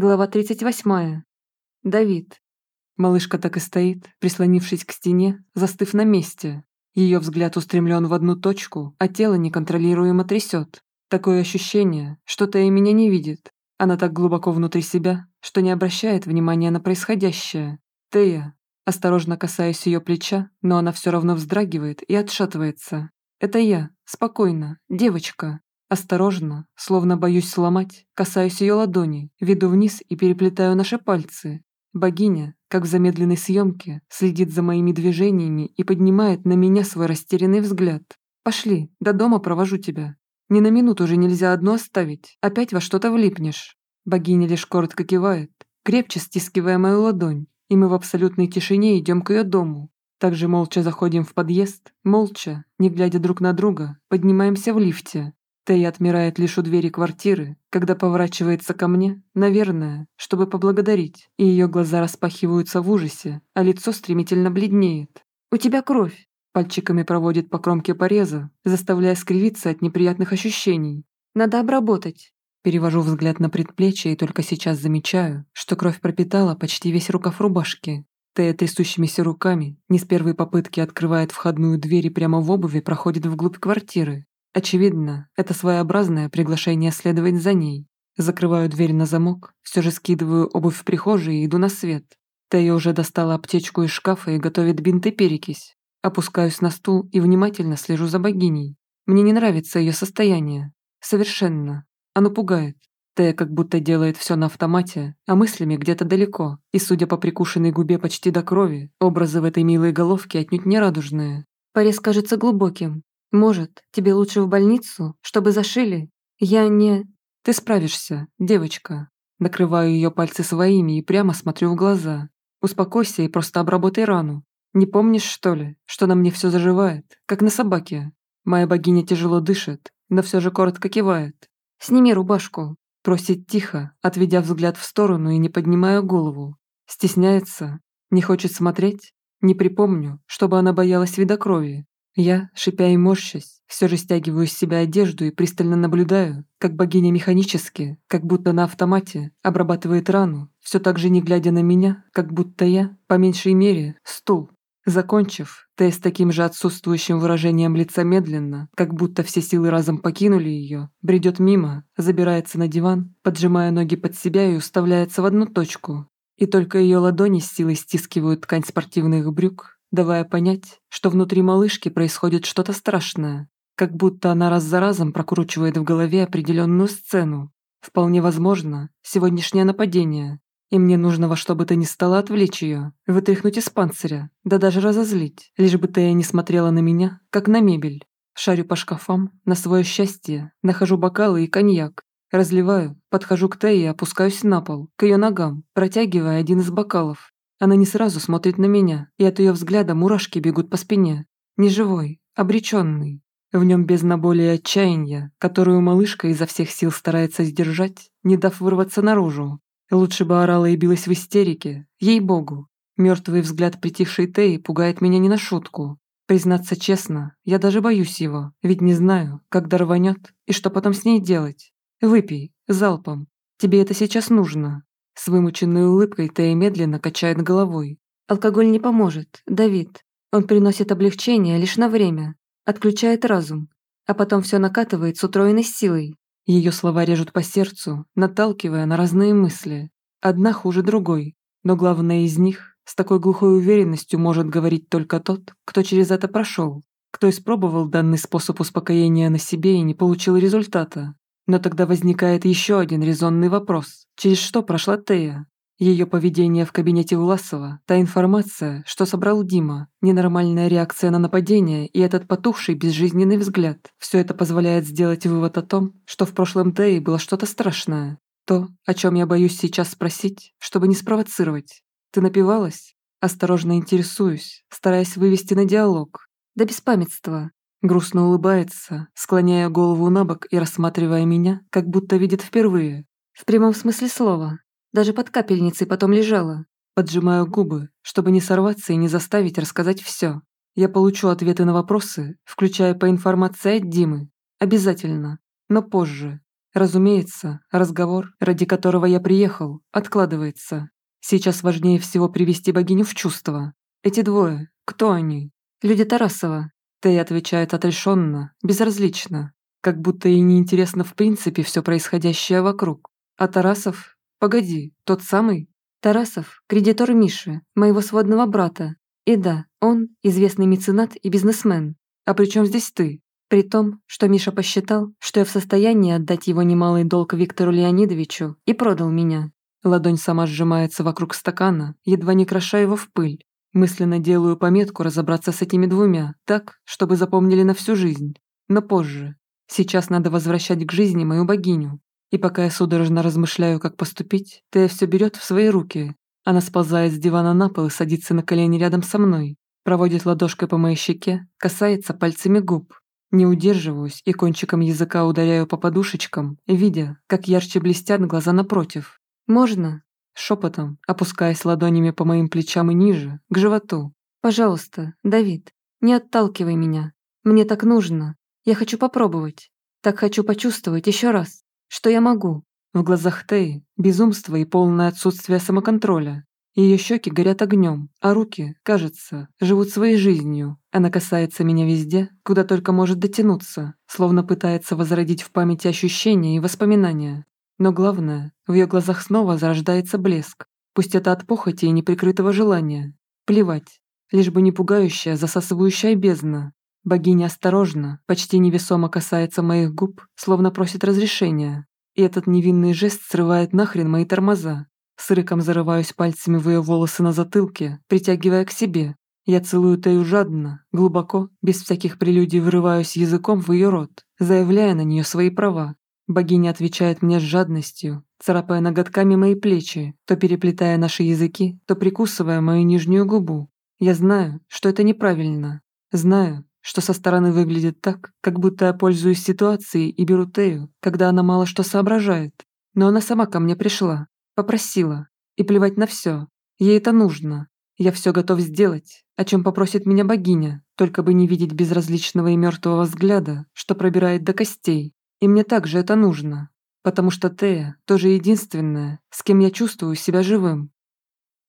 Глава 38. Давид. Малышка так и стоит, прислонившись к стене, застыв на месте. Ее взгляд устремлен в одну точку, а тело неконтролируемо трясет. Такое ощущение, что Тея меня не видит. Она так глубоко внутри себя, что не обращает внимания на происходящее. Тея. Осторожно касаюсь ее плеча, но она все равно вздрагивает и отшатывается. Это я, спокойно, девочка, Осторожно, словно боюсь сломать, касаюсь ее ладони, веду вниз и переплетаю наши пальцы. Богиня, как в замедленной съемке, следит за моими движениями и поднимает на меня свой растерянный взгляд. «Пошли, до дома провожу тебя. Ни на минуту уже нельзя одну оставить, опять во что-то влипнешь». Богиня лишь коротко кивает, крепче стискивая мою ладонь, и мы в абсолютной тишине идем к ее дому. Также молча заходим в подъезд, молча, не глядя друг на друга, поднимаемся в лифте, Тея отмирает лишь у двери квартиры, когда поворачивается ко мне, наверное, чтобы поблагодарить, и ее глаза распахиваются в ужасе, а лицо стремительно бледнеет. «У тебя кровь!» Пальчиками проводит по кромке пореза, заставляя скривиться от неприятных ощущений. «Надо обработать!» Перевожу взгляд на предплечье и только сейчас замечаю, что кровь пропитала почти весь рукав рубашки. Тея трясущимися руками не с первой попытки открывает входную дверь и прямо в обуви проходит вглубь квартиры, Очевидно, это своеобразное приглашение следовать за ней. Закрываю дверь на замок, все же скидываю обувь в прихожей и иду на свет. Тея уже достала аптечку из шкафа и готовит бинт и перекись. Опускаюсь на стул и внимательно слежу за богиней. Мне не нравится ее состояние. Совершенно. Оно пугает. Тея как будто делает все на автомате, а мыслями где-то далеко. И, судя по прикушенной губе почти до крови, образы в этой милой головке отнюдь не радужные. Порез кажется глубоким, может, тебе лучше в больницу, чтобы зашили? Я не... Ты справишься, девочка. Накрываю ее пальцы своими и прямо смотрю в глаза. Успокойся и просто обработай рану. Не помнишь, что ли, что на мне все заживает, как на собаке? Моя богиня тяжело дышит, но все же коротко кивает. «Сними рубашку», – просит тихо, отведя взгляд в сторону и не поднимая голову. Стесняется, не хочет смотреть. Не припомню, чтобы она боялась вида крови. Я, шипя и морщась, все же стягиваю с себя одежду и пристально наблюдаю, как богиня механически, как будто на автомате, обрабатывает рану, все так же не глядя на меня, как будто я, по меньшей мере, стул. Закончив, Тея с таким же отсутствующим выражением лица медленно, как будто все силы разом покинули ее, бредет мимо, забирается на диван, поджимая ноги под себя и уставляется в одну точку. И только ее ладони с силой стискивают ткань спортивных брюк, давая понять, что внутри малышки происходит что-то страшное, как будто она раз за разом прокручивает в голове определенную сцену. Вполне возможно, сегодняшнее нападение, и мне нужно во что бы то ни стало отвлечь ее, вытряхнуть из панциря, да даже разозлить, лишь бы Тея не смотрела на меня, как на мебель. Шарю по шкафам, на свое счастье, нахожу бокалы и коньяк, разливаю, подхожу к Тее и опускаюсь на пол, к ее ногам, протягивая один из бокалов. Она не сразу смотрит на меня, и от ее взгляда мурашки бегут по спине. Неживой, обреченный. В нем бездна боли и отчаяния, которую малышка изо всех сил старается сдержать, не дав вырваться наружу. Лучше бы орала и билась в истерике, ей-богу. Мертвый взгляд притихшей Теи пугает меня не на шутку. Признаться честно, я даже боюсь его, ведь не знаю, когда рванет и что потом с ней делать. Выпей, залпом. Тебе это сейчас нужно. С вымученной улыбкой Тея медленно качает головой. «Алкоголь не поможет, Давид. Он приносит облегчение лишь на время, отключает разум, а потом все накатывает с утроенной силой». Ее слова режут по сердцу, наталкивая на разные мысли. Одна хуже другой, но главное из них с такой глухой уверенностью может говорить только тот, кто через это прошел, кто испробовал данный способ успокоения на себе и не получил результата. Но тогда возникает еще один резонный вопрос. Через что прошла Тея? Ее поведение в кабинете Власова, та информация, что собрал Дима, ненормальная реакция на нападение и этот потухший безжизненный взгляд. Все это позволяет сделать вывод о том, что в прошлом Теи было что-то страшное. То, о чем я боюсь сейчас спросить, чтобы не спровоцировать. Ты напивалась? Осторожно интересуюсь, стараясь вывести на диалог. Да беспамятства. Грустно улыбается, склоняя голову на бок и рассматривая меня, как будто видит впервые. В прямом смысле слова. Даже под капельницей потом лежала. Поджимаю губы, чтобы не сорваться и не заставить рассказать все. Я получу ответы на вопросы, включая по информации от Димы. Обязательно. Но позже. Разумеется, разговор, ради которого я приехал, откладывается. Сейчас важнее всего привести богиню в чувство. Эти двое, кто они? Люди Тарасова. Тей отвечает отрешенно, безразлично, как будто ей неинтересно в принципе все происходящее вокруг. А Тарасов? Погоди, тот самый? Тарасов – кредитор Миши, моего сводного брата. И да, он – известный меценат и бизнесмен. А при чем здесь ты? При том, что Миша посчитал, что я в состоянии отдать его немалый долг Виктору Леонидовичу и продал меня. Ладонь сама сжимается вокруг стакана, едва не кроша его в пыль. Мысленно делаю пометку разобраться с этими двумя, так, чтобы запомнили на всю жизнь. Но позже. Сейчас надо возвращать к жизни мою богиню. И пока я судорожно размышляю, как поступить, Тея все берет в свои руки. Она сползает с дивана на пол и садится на колени рядом со мной. Проводит ладошкой по моей щеке, касается пальцами губ. Не удерживаюсь и кончиком языка ударяю по подушечкам, видя, как ярче блестят глаза напротив. «Можно?» Шепотом, опускаясь ладонями по моим плечам и ниже, к животу. «Пожалуйста, Давид, не отталкивай меня. Мне так нужно. Я хочу попробовать. Так хочу почувствовать еще раз, что я могу». В глазах Теи безумство и полное отсутствие самоконтроля. Ее щеки горят огнем, а руки, кажется, живут своей жизнью. Она касается меня везде, куда только может дотянуться, словно пытается возродить в памяти ощущения и воспоминания. Но главное, в ее глазах снова зарождается блеск. Пусть это от похоти и неприкрытого желания. Плевать. Лишь бы не пугающая, засасывающая бездна. Богиня осторожно, почти невесомо касается моих губ, словно просит разрешения. И этот невинный жест срывает нахрен мои тормоза. С рыком зарываюсь пальцами в ее волосы на затылке, притягивая к себе. Я целую Тею жадно, глубоко, без всяких прелюдий вырываюсь языком в ее рот, заявляя на нее свои права. Богиня отвечает мне с жадностью, царапая ноготками мои плечи, то переплетая наши языки, то прикусывая мою нижнюю губу. Я знаю, что это неправильно. Знаю, что со стороны выглядит так, как будто я пользуюсь ситуацией и беру Тею, когда она мало что соображает. Но она сама ко мне пришла, Попросила. И плевать на все. Ей это нужно. Я все готов сделать, о чем попросит меня богиня, только бы не видеть безразличного и мертвого взгляда, что пробирает до костей. И мне также это нужно. Потому что Тея тоже единственная, с кем я чувствую себя живым.